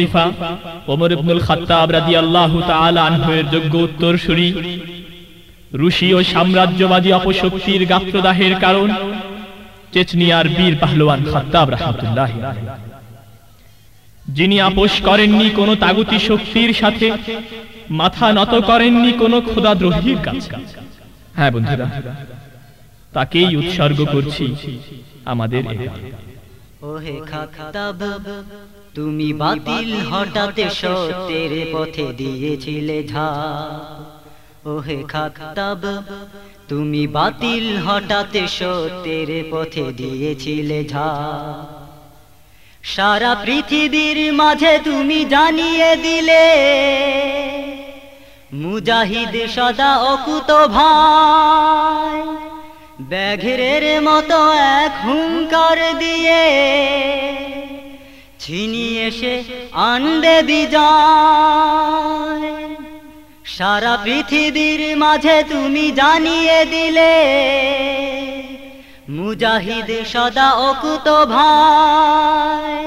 খলিফা ওমর ইবনুল খাত্তাব রাদিয়াল্লাহু তাআলা যোগ্য উত্তরসূরি। রুশীয় সাম্রাজ্যবাদী অপশক্তির গাত্রদাহের কারণ, চেচনিয়ার বীর পাহলোয়ান খাত্তাব রাহমাতুল্লাহ যিনি আপোষ করেননি কোনো তাগুতি শক্তির সাথে, মাথা নত করেননি কোনো খোদাদ্রোহীর কাছে হ্যাঁ বন্ধুরা, তাকেই উৎসর্গ করছি আমাদের। ওহে খাতাব তুমি বাতিল হঠাৎ সত্যের পথে দিয়েছিলে ঝা ওহে খাতাব তুমি বাতিল হঠাৎ সত্যের পথে দিয়েছিলে ঝা সারা পৃথিবীর মাঝে তুমি জানিয়ে দিলে মুজাহিদ সদা অকুত ভাই। ব্যাঘ্রের মতো এক হুঙ্কার দিয়ে ছিনিয়ে এসে আনবে বিজয়। সারা পৃথিবীর মাঝে তুমি জানিয়ে দিলে, মুজাহিদ সদা অকুত ভাই।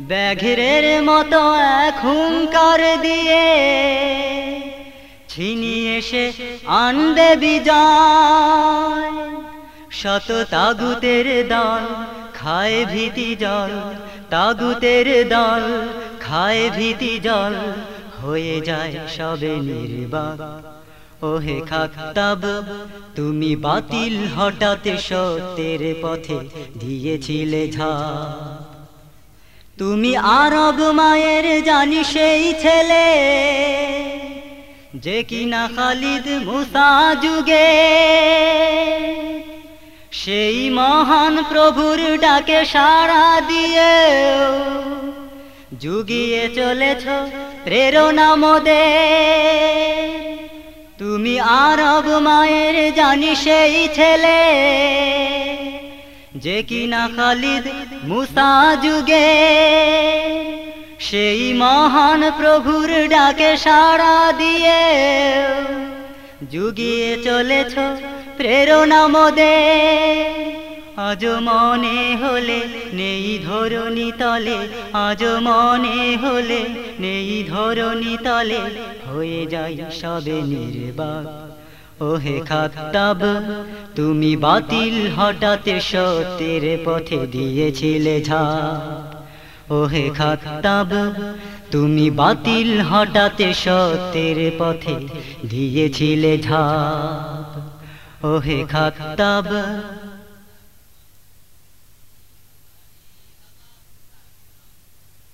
ব্যাঘ্রের মতো এক দিয়ে ছিনিয়ে এসে আনবে বিজয়। শত তাগুতের দল খায় ভীতি জল তাগুতের দল খায় ভীতি জল, হয়ে যায় সবে নির্বাক। ওহে খাক্তাব তুমি বাতিল হঠাৎ সত্যের পথে দিয়েছিলে ঝা তুমি আরব মায়ের জানি সেই ছেলে, যে কিনা খালিদ মুসা যুগে। সেই মহান প্রভুর ডাকে সাড়া দিয়ে যুগিয়ে চলেছ প্রেরণা মোদে তুমি আরব মায়ের জানি সেই ছেলে। যে কিনা খালিদ মুসা যুগে, সেই মহান প্রভুর ডাকে সাড়া দিয়ে। যুগিয়ে চলেছ প্রেরণা মোদে আজ মনে হলে নেই ধরণী তলে, আজ মনে হলে নেই ধরণী তলে হয়ে যাই সবে নির্বাক। ওহে খাতাব, তুমি বাতিল হঠাৎ সত্যের পথে দিয়েছিলে ঝা ওহে খাতাব, তুমি বাতিল হঠাৎ সত্যের পথে দিয়েছিলে ঝা ওহে খাতাব